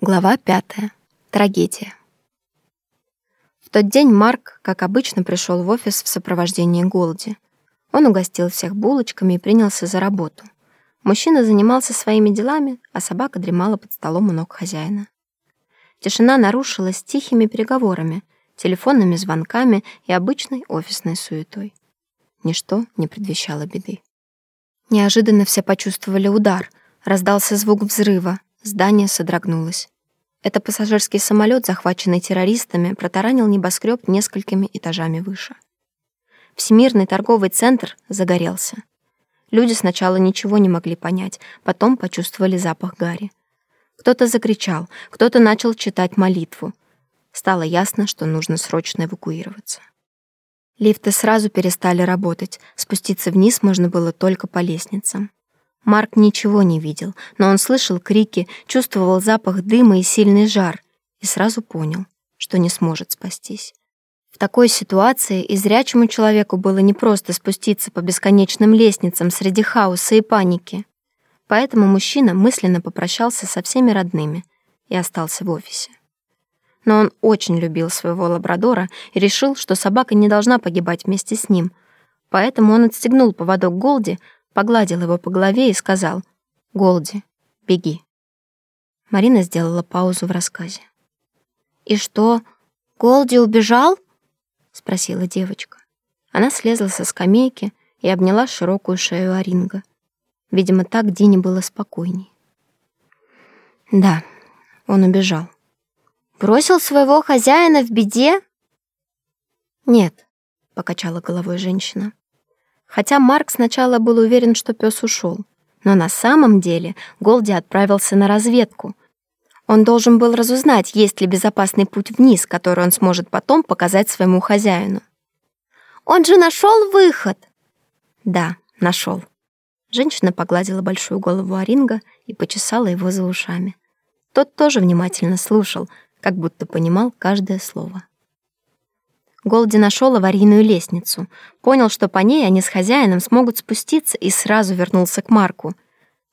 Глава пятая. Трагедия. В тот день Марк, как обычно, пришел в офис в сопровождении Голди. Он угостил всех булочками и принялся за работу. Мужчина занимался своими делами, а собака дремала под столом у ног хозяина. Тишина нарушилась тихими переговорами, телефонными звонками и обычной офисной суетой. Ничто не предвещало беды. Неожиданно все почувствовали удар, раздался звук взрыва, Здание содрогнулось. Это пассажирский самолет, захваченный террористами, протаранил небоскреб несколькими этажами выше. Всемирный торговый центр загорелся. Люди сначала ничего не могли понять, потом почувствовали запах гари. Кто-то закричал, кто-то начал читать молитву. Стало ясно, что нужно срочно эвакуироваться. Лифты сразу перестали работать, спуститься вниз можно было только по лестницам. Марк ничего не видел, но он слышал крики, чувствовал запах дыма и сильный жар и сразу понял, что не сможет спастись. В такой ситуации и зрячему человеку было непросто спуститься по бесконечным лестницам среди хаоса и паники. Поэтому мужчина мысленно попрощался со всеми родными и остался в офисе. Но он очень любил своего лабрадора и решил, что собака не должна погибать вместе с ним. Поэтому он отстегнул поводок Голди, погладил его по голове и сказал «Голди, беги». Марина сделала паузу в рассказе. «И что, Голди убежал?» — спросила девочка. Она слезла со скамейки и обняла широкую шею Оринга. Видимо, так Дине было спокойней. «Да, он убежал». «Бросил своего хозяина в беде?» «Нет», — покачала головой женщина. Хотя Марк сначала был уверен, что пес ушел. Но на самом деле Голди отправился на разведку. Он должен был разузнать, есть ли безопасный путь вниз, который он сможет потом показать своему хозяину. «Он же нашел выход!» «Да, нашел. Женщина погладила большую голову Оринга и почесала его за ушами. Тот тоже внимательно слушал, как будто понимал каждое слово. Голди нашел аварийную лестницу, понял, что по ней они с хозяином смогут спуститься и сразу вернулся к Марку.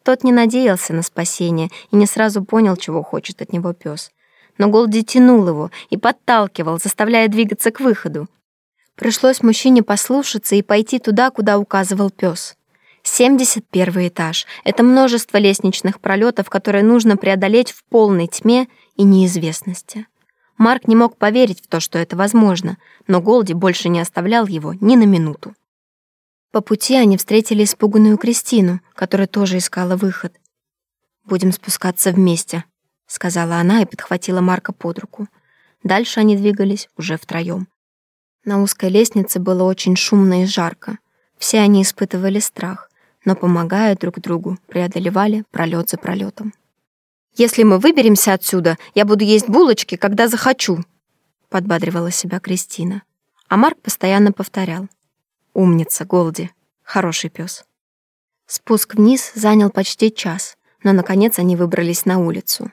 Тот не надеялся на спасение и не сразу понял, чего хочет от него пес. Но Голди тянул его и подталкивал, заставляя двигаться к выходу. Пришлось мужчине послушаться и пойти туда, куда указывал пес. 71 этаж — это множество лестничных пролетов, которые нужно преодолеть в полной тьме и неизвестности. Марк не мог поверить в то, что это возможно, но Голди больше не оставлял его ни на минуту. По пути они встретили испуганную Кристину, которая тоже искала выход. «Будем спускаться вместе», — сказала она и подхватила Марка под руку. Дальше они двигались уже втроем. На узкой лестнице было очень шумно и жарко. Все они испытывали страх, но, помогая друг другу, преодолевали пролет за пролетом. Если мы выберемся отсюда, я буду есть булочки, когда захочу», — подбадривала себя Кристина. А Марк постоянно повторял. «Умница, Голди. Хороший пес». Спуск вниз занял почти час, но, наконец, они выбрались на улицу.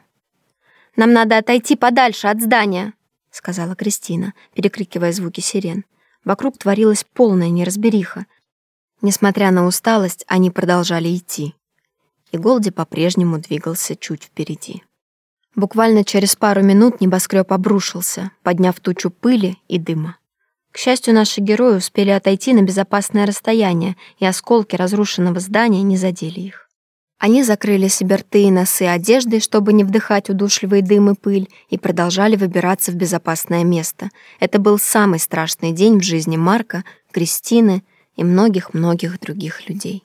«Нам надо отойти подальше от здания», — сказала Кристина, перекрикивая звуки сирен. Вокруг творилась полная неразбериха. Несмотря на усталость, они продолжали идти и Голди по-прежнему двигался чуть впереди. Буквально через пару минут небоскреб обрушился, подняв тучу пыли и дыма. К счастью, наши герои успели отойти на безопасное расстояние, и осколки разрушенного здания не задели их. Они закрыли себе рты и носы одеждой, чтобы не вдыхать удушливый дым и пыль, и продолжали выбираться в безопасное место. Это был самый страшный день в жизни Марка, Кристины и многих-многих других людей.